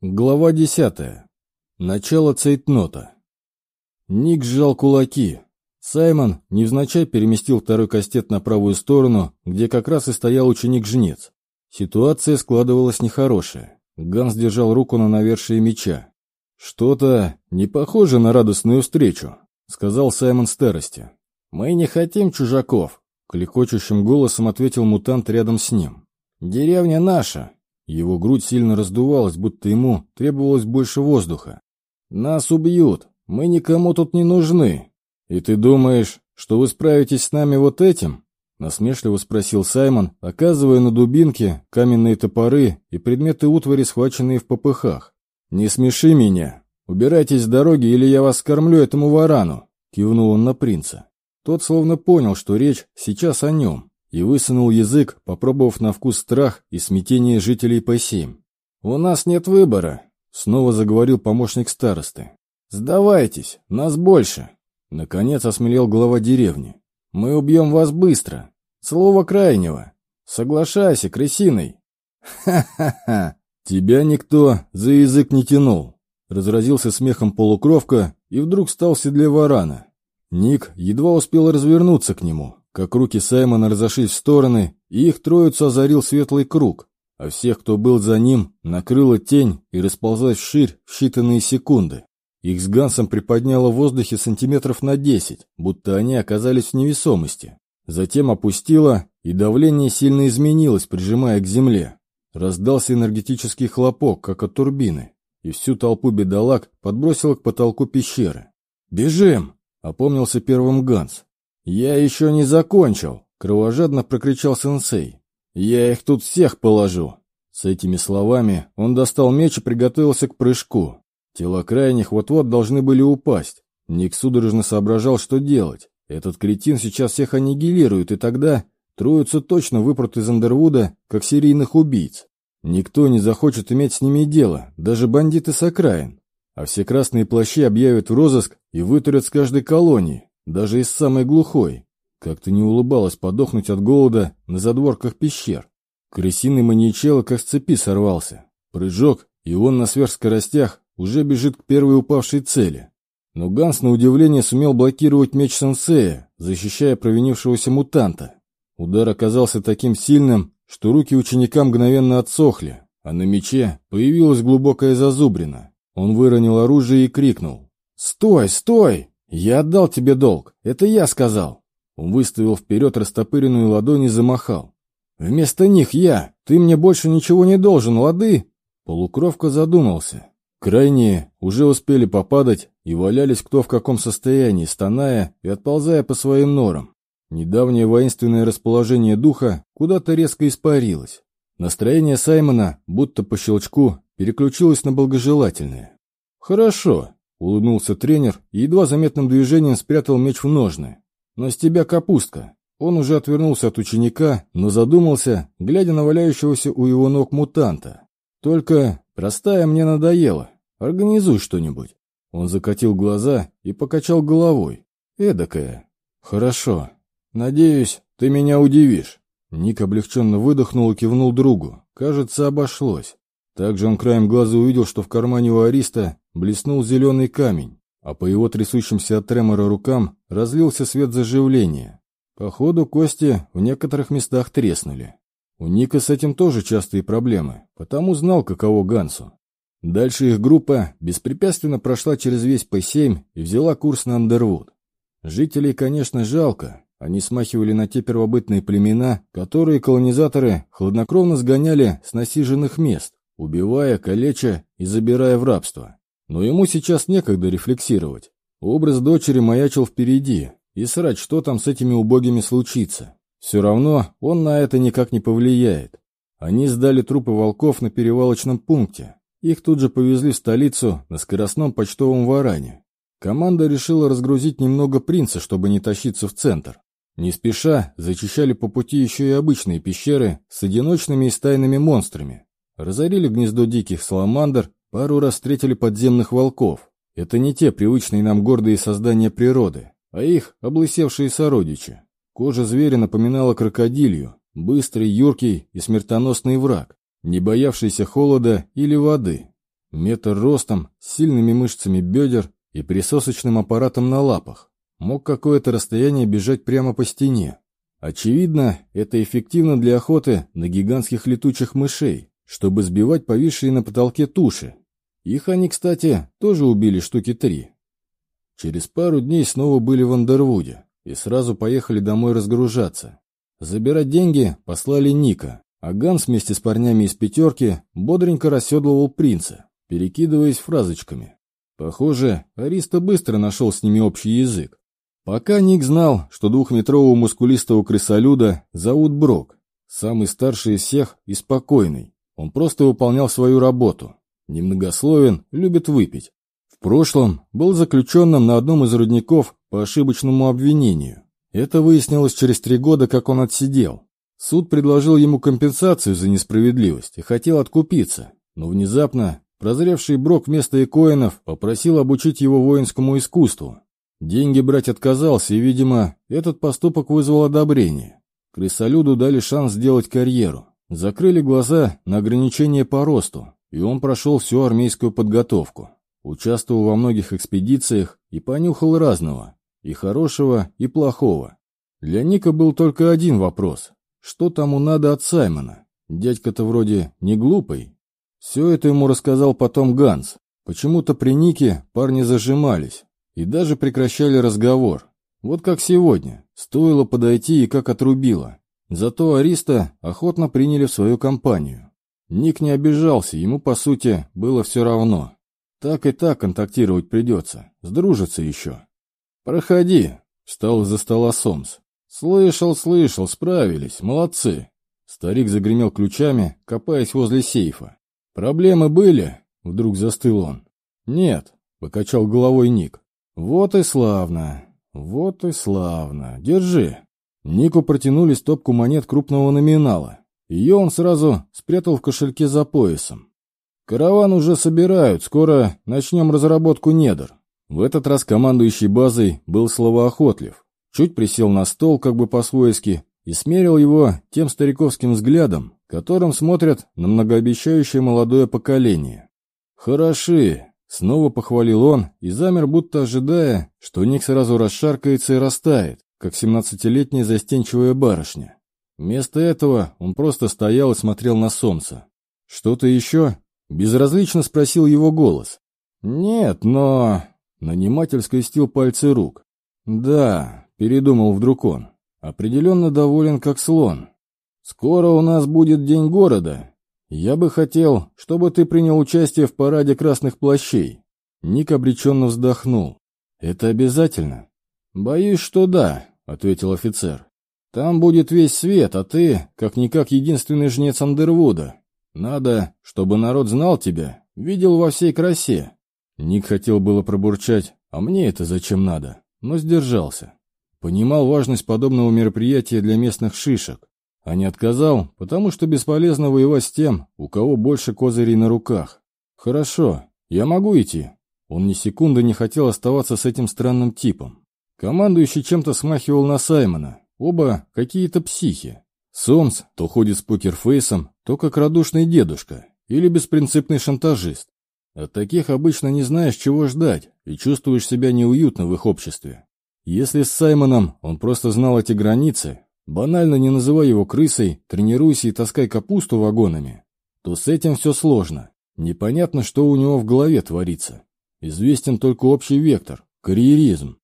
Глава десятая. Начало цейтнота. Ник сжал кулаки. Саймон невзначай переместил второй кастет на правую сторону, где как раз и стоял ученик-жнец. Ситуация складывалась нехорошая. Ганс держал руку на навершие меча. «Что-то не похоже на радостную встречу», — сказал Саймон старости. «Мы не хотим чужаков», — клекочущим голосом ответил мутант рядом с ним. «Деревня наша, его грудь сильно раздувалась, будто ему требовалось больше воздуха. «Нас убьют. Мы никому тут не нужны. И ты думаешь, что вы справитесь с нами вот этим?» Насмешливо спросил Саймон, оказывая на дубинке каменные топоры и предметы утвари, схваченные в попыхах. «Не смеши меня. Убирайтесь с дороги, или я вас кормлю этому варану!» Кивнул он на принца. Тот словно понял, что речь сейчас о нем и высунул язык, попробовав на вкус страх и смятение жителей П-7. «У нас нет выбора», — снова заговорил помощник старосты. «Сдавайтесь, нас больше». Наконец осмелел глава деревни. «Мы убьем вас быстро. Слово крайнего. Соглашайся, крысиной». «Ха-ха-ха! Тебя никто за язык не тянул!» Разразился смехом полукровка и вдруг стал в седле варана. Ник едва успел развернуться к нему, как руки Саймона разошлись в стороны, и их троицу озарил светлый круг, а всех, кто был за ним, накрыла тень и расползлась вширь в считанные секунды. Их с Гансом приподняло в воздухе сантиметров на десять, будто они оказались в невесомости. Затем опустило, и давление сильно изменилось, прижимая к земле. Раздался энергетический хлопок, как от турбины, и всю толпу бедолаг подбросило к потолку пещеры. «Бежим!» — опомнился первым Ганс. «Я еще не закончил!» — кровожадно прокричал сенсей. «Я их тут всех положу!» С этими словами он достал меч и приготовился к прыжку. Тела крайних вот-вот должны были упасть. Ник судорожно соображал, что делать. Этот кретин сейчас всех аннигилирует, и тогда троицу точно выпрут из Андервуда, как серийных убийц. Никто не захочет иметь с ними дело, даже бандиты с окраин. А все красные плащи объявят в розыск и вытурят с каждой колонии даже из самой глухой. Как-то не улыбалось подохнуть от голода на задворках пещер. Крысиный маньячело как с цепи сорвался. Прыжок, и он на сверхскоростях уже бежит к первой упавшей цели. Но Ганс, на удивление, сумел блокировать меч сенсея, защищая провинившегося мутанта. Удар оказался таким сильным, что руки ученика мгновенно отсохли, а на мече появилась глубокая зазубрина. Он выронил оружие и крикнул. «Стой, стой!» «Я отдал тебе долг. Это я сказал». Он выставил вперед растопыренную ладонь и замахал. «Вместо них я. Ты мне больше ничего не должен, лады?» Полукровка задумался. Крайние уже успели попадать и валялись кто в каком состоянии, стоная и отползая по своим норам. Недавнее воинственное расположение духа куда-то резко испарилось. Настроение Саймона, будто по щелчку, переключилось на благожелательное. «Хорошо, Улыбнулся тренер и едва заметным движением спрятал меч в ножны. «Но с тебя капустка». Он уже отвернулся от ученика, но задумался, глядя на валяющегося у его ног мутанта. «Только простая мне надоела. Организуй что-нибудь». Он закатил глаза и покачал головой. «Эдакая». «Хорошо. Надеюсь, ты меня удивишь». Ник облегченно выдохнул и кивнул другу. Кажется, обошлось. Также он краем глаза увидел, что в кармане у Ариста блеснул зеленый камень, а по его трясущимся от тремора рукам разлился свет заживления. Походу, кости в некоторых местах треснули. У Ника с этим тоже частые проблемы, потому знал, каково Гансу. Дальше их группа беспрепятственно прошла через весь П-7 и взяла курс на Андервуд. Жителей, конечно, жалко. Они смахивали на те первобытные племена, которые колонизаторы хладнокровно сгоняли с насиженных мест убивая, калеча и забирая в рабство. Но ему сейчас некогда рефлексировать. Образ дочери маячил впереди, и срать, что там с этими убогими случится. Все равно он на это никак не повлияет. Они сдали трупы волков на перевалочном пункте. Их тут же повезли в столицу на скоростном почтовом варане. Команда решила разгрузить немного принца, чтобы не тащиться в центр. Не спеша зачищали по пути еще и обычные пещеры с одиночными и стайными монстрами, Разорили гнездо диких саламандр, пару раз встретили подземных волков. Это не те привычные нам гордые создания природы, а их облысевшие сородичи. Кожа зверя напоминала крокодилью, быстрый, юркий и смертоносный враг, не боявшийся холода или воды. Метр ростом, с сильными мышцами бедер и присосочным аппаратом на лапах. Мог какое-то расстояние бежать прямо по стене. Очевидно, это эффективно для охоты на гигантских летучих мышей, чтобы сбивать повисшие на потолке туши. Их они, кстати, тоже убили штуки три. Через пару дней снова были в Андервуде и сразу поехали домой разгружаться. Забирать деньги послали Ника, а Ганс вместе с парнями из пятерки бодренько расседлывал принца, перекидываясь фразочками. Похоже, Ариста быстро нашел с ними общий язык. Пока Ник знал, что двухметрового мускулистого крысолюда зовут Брок, самый старший из всех и спокойный. Он просто выполнял свою работу. Немногословен, любит выпить. В прошлом был заключенным на одном из рудников по ошибочному обвинению. Это выяснилось через три года, как он отсидел. Суд предложил ему компенсацию за несправедливость и хотел откупиться, но внезапно прозревший Брок вместо Экоинов попросил обучить его воинскому искусству. Деньги брать отказался, и, видимо, этот поступок вызвал одобрение. Крысолюду дали шанс сделать карьеру. Закрыли глаза на ограничения по росту, и он прошел всю армейскую подготовку. Участвовал во многих экспедициях и понюхал разного, и хорошего, и плохого. Для Ника был только один вопрос. Что тому надо от Саймона? Дядька-то вроде не глупый. Все это ему рассказал потом Ганс. Почему-то при Нике парни зажимались, и даже прекращали разговор. Вот как сегодня. Стоило подойти и как отрубило. Зато Ариста охотно приняли в свою компанию. Ник не обижался, ему, по сути, было все равно. Так и так контактировать придется, сдружиться еще. «Проходи», — встал из-за стола Сомс. «Слышал, слышал, справились, молодцы». Старик загремел ключами, копаясь возле сейфа. «Проблемы были?» — вдруг застыл он. «Нет», — покачал головой Ник. «Вот и славно! Вот и славно! Держи!» Нику протянули стопку монет крупного номинала. Ее он сразу спрятал в кошельке за поясом. «Караван уже собирают, скоро начнем разработку недр». В этот раз командующий базой был словоохотлив. Чуть присел на стол, как бы по-свойски, и смерил его тем стариковским взглядом, которым смотрят на многообещающее молодое поколение. «Хороши, Снова похвалил он и замер, будто ожидая, что Ник сразу расшаркается и растает, как семнадцатилетняя застенчивая барышня. Вместо этого он просто стоял и смотрел на солнце. «Что-то еще?» — безразлично спросил его голос. «Нет, но...» — наниматель скрестил пальцы рук. «Да», — передумал вдруг он, — «определенно доволен как слон. Скоро у нас будет день города, «Я бы хотел, чтобы ты принял участие в параде красных плащей». Ник обреченно вздохнул. «Это обязательно?» «Боюсь, что да», — ответил офицер. «Там будет весь свет, а ты, как-никак, единственный жнец Андервуда. Надо, чтобы народ знал тебя, видел во всей красе». Ник хотел было пробурчать, а мне это зачем надо, но сдержался. Понимал важность подобного мероприятия для местных шишек. А не отказал, потому что бесполезно воевать с тем, у кого больше козырей на руках. Хорошо, я могу идти. Он ни секунды не хотел оставаться с этим странным типом. Командующий чем-то смахивал на Саймона. Оба какие-то психи. Сомс то ходит с покерфейсом, то как радушный дедушка или беспринципный шантажист. От таких обычно не знаешь, чего ждать, и чувствуешь себя неуютно в их обществе. Если с Саймоном он просто знал эти границы, банально не называй его крысой, тренируйся и таскай капусту вагонами, то с этим все сложно. Непонятно, что у него в голове творится. Известен только общий вектор — карьеризм.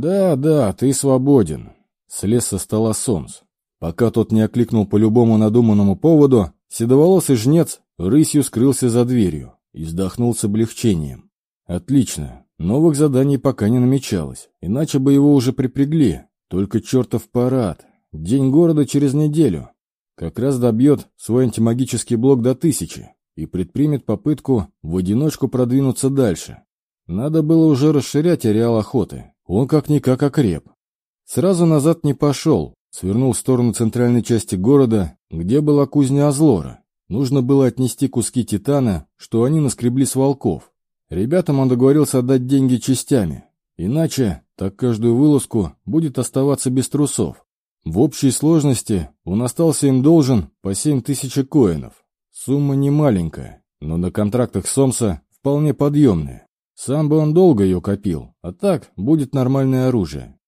«Да, да, ты свободен», — слез со стола Сомс. Пока тот не окликнул по любому надуманному поводу, седоволосый жнец рысью скрылся за дверью и вздохнул с облегчением. «Отлично, новых заданий пока не намечалось, иначе бы его уже припрягли. Только чертов парад, День города через неделю. Как раз добьет свой антимагический блок до тысячи и предпримет попытку в одиночку продвинуться дальше. Надо было уже расширять ареал охоты. Он как-никак окреп. Сразу назад не пошел, свернул в сторону центральной части города, где была кузня Азлора. Нужно было отнести куски титана, что они наскребли с волков. Ребятам он договорился отдать деньги частями. Иначе, так каждую вылазку будет оставаться без трусов. В общей сложности он остался им должен по 7 тысяч коинов. Сумма не маленькая, но на контрактах Сомса вполне подъемная. Сам бы он долго ее копил, а так будет нормальное оружие.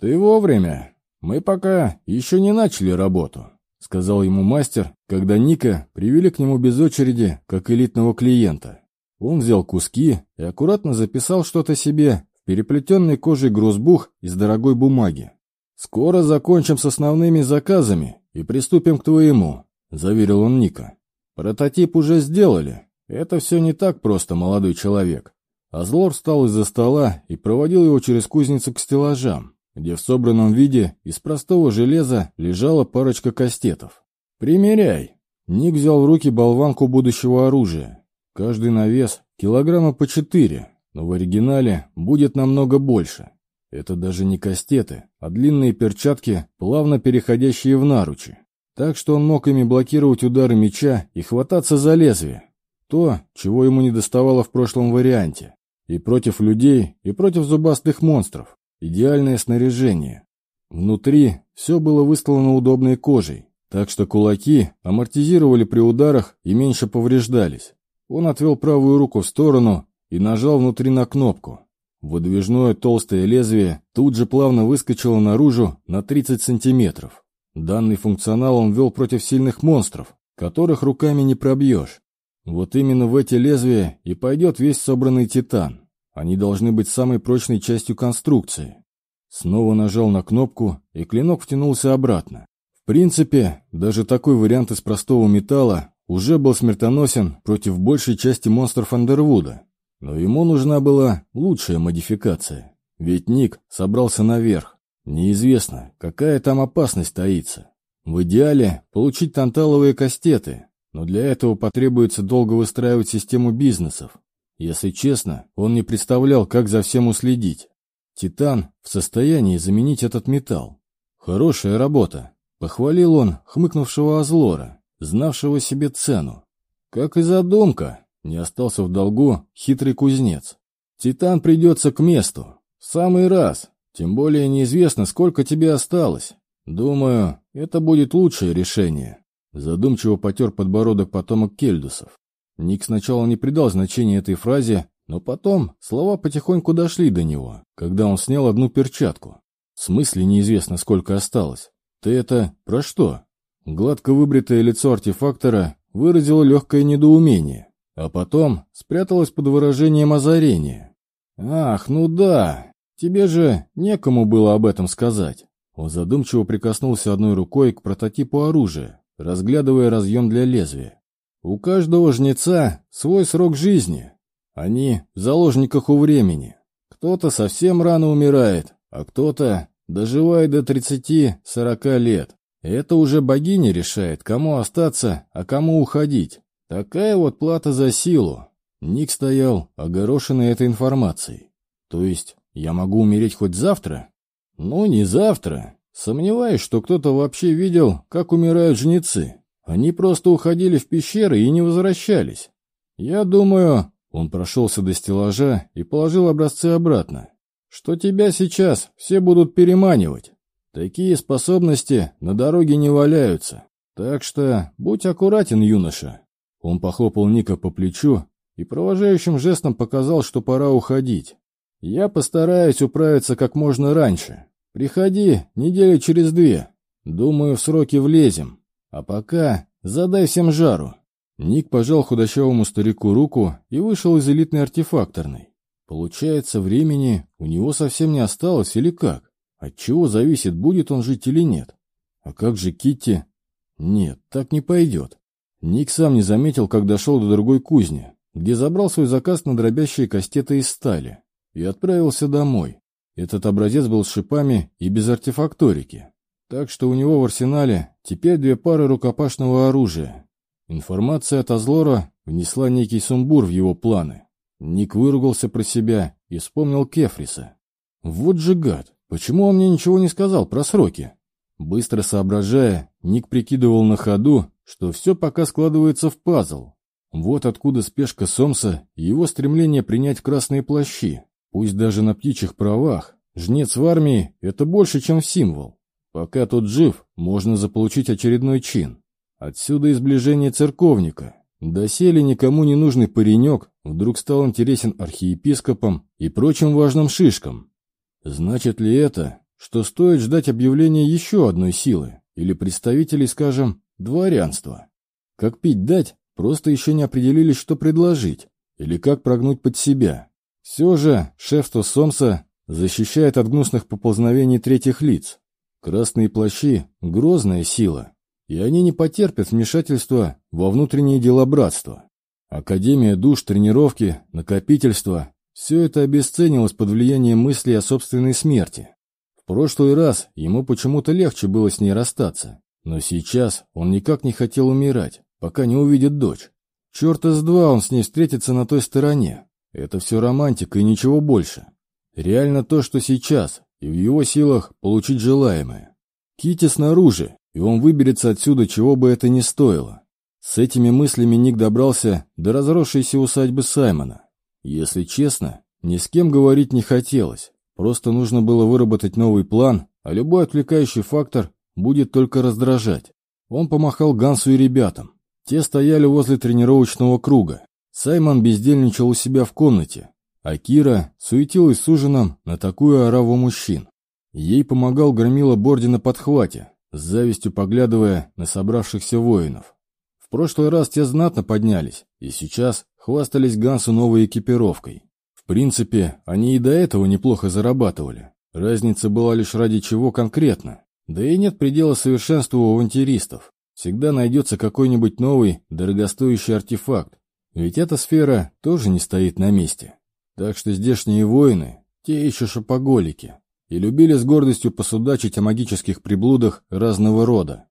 «Ты вовремя. Мы пока еще не начали работу», — сказал ему мастер, когда Ника привели к нему без очереди, как элитного клиента. Он взял куски и аккуратно записал что-то себе в переплетенный кожей грузбух из дорогой бумаги. «Скоро закончим с основными заказами и приступим к твоему», — заверил он Ника. «Прототип уже сделали. Это все не так просто, молодой человек». Азлор встал из-за стола и проводил его через кузницу к стеллажам, где в собранном виде из простого железа лежала парочка кастетов. «Примеряй!» Ник взял в руки болванку будущего оружия. Каждый навес килограмма по четыре, но в оригинале будет намного больше. Это даже не кастеты, а длинные перчатки, плавно переходящие в наручи. Так что он мог ими блокировать удары меча и хвататься за лезвие. То, чего ему не доставало в прошлом варианте. И против людей, и против зубастых монстров. Идеальное снаряжение. Внутри все было выстлано удобной кожей, так что кулаки амортизировали при ударах и меньше повреждались. Он отвел правую руку в сторону и нажал внутри на кнопку. Выдвижное толстое лезвие тут же плавно выскочило наружу на 30 сантиметров. Данный функционал он ввел против сильных монстров, которых руками не пробьешь. Вот именно в эти лезвия и пойдет весь собранный титан. Они должны быть самой прочной частью конструкции. Снова нажал на кнопку, и клинок втянулся обратно. В принципе, даже такой вариант из простого металла уже был смертоносен против большей части монстров Андервуда. Но ему нужна была лучшая модификация. Ведь Ник собрался наверх. Неизвестно, какая там опасность таится. В идеале получить танталовые кастеты, но для этого потребуется долго выстраивать систему бизнесов. Если честно, он не представлял, как за всем уследить. Титан в состоянии заменить этот металл. Хорошая работа. Похвалил он хмыкнувшего Азлора знавшего себе цену. Как и задумка, не остался в долгу хитрый кузнец. Титан придется к месту. В самый раз. Тем более неизвестно, сколько тебе осталось. Думаю, это будет лучшее решение. Задумчиво потер подбородок потомок Кельдусов. Ник сначала не придал значения этой фразе, но потом слова потихоньку дошли до него, когда он снял одну перчатку. В смысле неизвестно, сколько осталось. Ты это про что? Гладко выбритое лицо артефактора выразило легкое недоумение, а потом спряталось под выражением озарения. «Ах, ну да, тебе же некому было об этом сказать». Он задумчиво прикоснулся одной рукой к прототипу оружия, разглядывая разъем для лезвия. «У каждого жнеца свой срок жизни. Они в заложниках у времени. Кто-то совсем рано умирает, а кто-то доживает до 30-40 лет. Это уже богиня решает, кому остаться, а кому уходить. Такая вот плата за силу. Ник стоял, огорошенный этой информацией. То есть я могу умереть хоть завтра? Ну, не завтра. Сомневаюсь, что кто-то вообще видел, как умирают жнецы. Они просто уходили в пещеры и не возвращались. Я думаю, он прошелся до стеллажа и положил образцы обратно, что тебя сейчас все будут переманивать. Такие способности на дороге не валяются. Так что будь аккуратен, юноша. Он похлопал Ника по плечу и провожающим жестом показал, что пора уходить. Я постараюсь управиться как можно раньше. Приходи недели через две. Думаю, в сроки влезем. А пока задай всем жару. Ник пожал худощавому старику руку и вышел из элитной артефакторной. Получается, времени у него совсем не осталось или как? От чего зависит, будет он жить или нет? А как же Китти? Нет, так не пойдет. Ник сам не заметил, как дошел до другой кузни, где забрал свой заказ на дробящие кастеты из стали и отправился домой. Этот образец был с шипами и без артефакторики, так что у него в арсенале теперь две пары рукопашного оружия. Информация от Азлора внесла некий сумбур в его планы. Ник выругался про себя и вспомнил Кефриса. Вот же гад! Почему он мне ничего не сказал про сроки? Быстро соображая, Ник прикидывал на ходу, что все пока складывается в пазл. Вот откуда спешка Сомса и его стремление принять красные плащи. Пусть даже на птичьих правах. Жнец в армии — это больше, чем символ. Пока тот жив, можно заполучить очередной чин. Отсюда и церковника. Доселе никому не нужный паренек вдруг стал интересен архиепископам и прочим важным шишкам. Значит ли это, что стоит ждать объявления еще одной силы или представителей, скажем, дворянства? Как пить дать, просто еще не определились, что предложить, или как прогнуть под себя. Все же шефство Сомса защищает от гнусных поползновений третьих лиц. Красные плащи — грозная сила, и они не потерпят вмешательства во внутренние дела братства. Академия душ, тренировки, накопительство — все это обесценилось под влиянием мыслей о собственной смерти. В прошлый раз ему почему-то легче было с ней расстаться, но сейчас он никак не хотел умирать, пока не увидит дочь. Черта с два он с ней встретится на той стороне. Это все романтика и ничего больше. Реально то, что сейчас, и в его силах получить желаемое. Кити снаружи, и он выберется отсюда, чего бы это ни стоило. С этими мыслями Ник добрался до разросшейся усадьбы Саймона. Если честно, ни с кем говорить не хотелось. Просто нужно было выработать новый план, а любой отвлекающий фактор будет только раздражать. Он помахал Гансу и ребятам. Те стояли возле тренировочного круга. Саймон бездельничал у себя в комнате, а Кира суетилась с ужином на такую ораву мужчин. Ей помогал громила Борди на подхвате, с завистью поглядывая на собравшихся воинов. В прошлый раз те знатно поднялись, и сейчас хвастались Гансу новой экипировкой. В принципе, они и до этого неплохо зарабатывали. Разница была лишь ради чего конкретно. Да и нет предела совершенству у авантюристов. Всегда найдется какой-нибудь новый, дорогостоящий артефакт. Ведь эта сфера тоже не стоит на месте. Так что здешние воины, те еще шопоголики, и любили с гордостью посудачить о магических приблудах разного рода.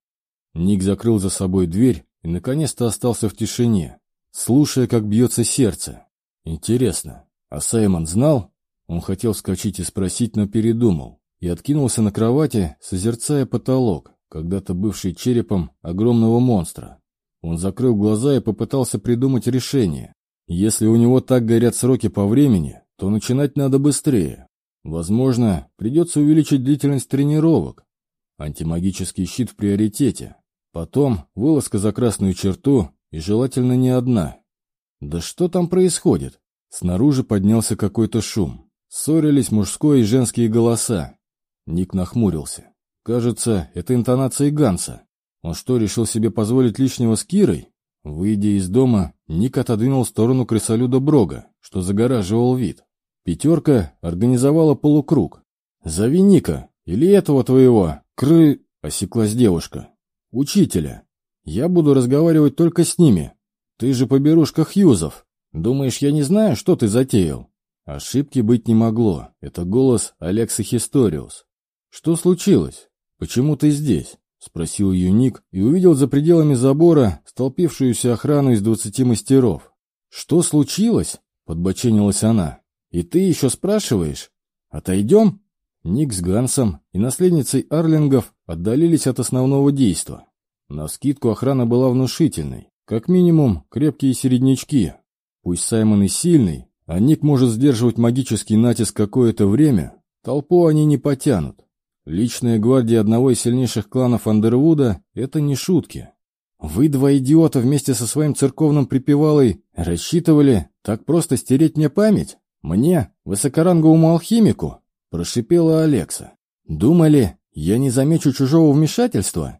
Ник закрыл за собой дверь и наконец-то остался в тишине, слушая, как бьется сердце. Интересно, а Саймон знал? Он хотел вскочить и спросить, но передумал, и откинулся на кровати, созерцая потолок, когда-то бывший черепом огромного монстра. Он закрыл глаза и попытался придумать решение. Если у него так горят сроки по времени, то начинать надо быстрее. Возможно, придется увеличить длительность тренировок. Антимагический щит в приоритете. Потом вылазка за красную черту, и желательно не одна. Да что там происходит? Снаружи поднялся какой-то шум. Ссорились мужской и женские голоса. Ник нахмурился. Кажется, это интонации Ганса. Он что, решил себе позволить лишнего с Кирой? Выйдя из дома, Ник отодвинул сторону крысолюда Брога, что загораживал вид. Пятерка организовала полукруг. «Зови Ника, или этого твоего, кры...» — осеклась девушка. «Учителя. Я буду разговаривать только с ними. Ты же поберушка Хьюзов. Думаешь, я не знаю, что ты затеял?» Ошибки быть не могло. Это голос Алекса Хисториус. «Что случилось? Почему ты здесь?» — спросил ее Ник и увидел за пределами забора столпившуюся охрану из двадцати мастеров. «Что случилось?» — подбоченилась она. «И ты еще спрашиваешь? Отойдем?» Ник с Гансом и наследницей Арлингов отдалились от основного действа. На скидку охрана была внушительной. Как минимум, крепкие середнячки. Пусть Саймон и сильный, а Ник может сдерживать магический натиск какое-то время, толпу они не потянут. Личная гвардия одного из сильнейших кланов Андервуда — это не шутки. Вы, два идиота, вместе со своим церковным припевалой, рассчитывали так просто стереть мне память? Мне, высокоранговому алхимику? Прошипела Алекса. Думали, я не замечу чужого вмешательства?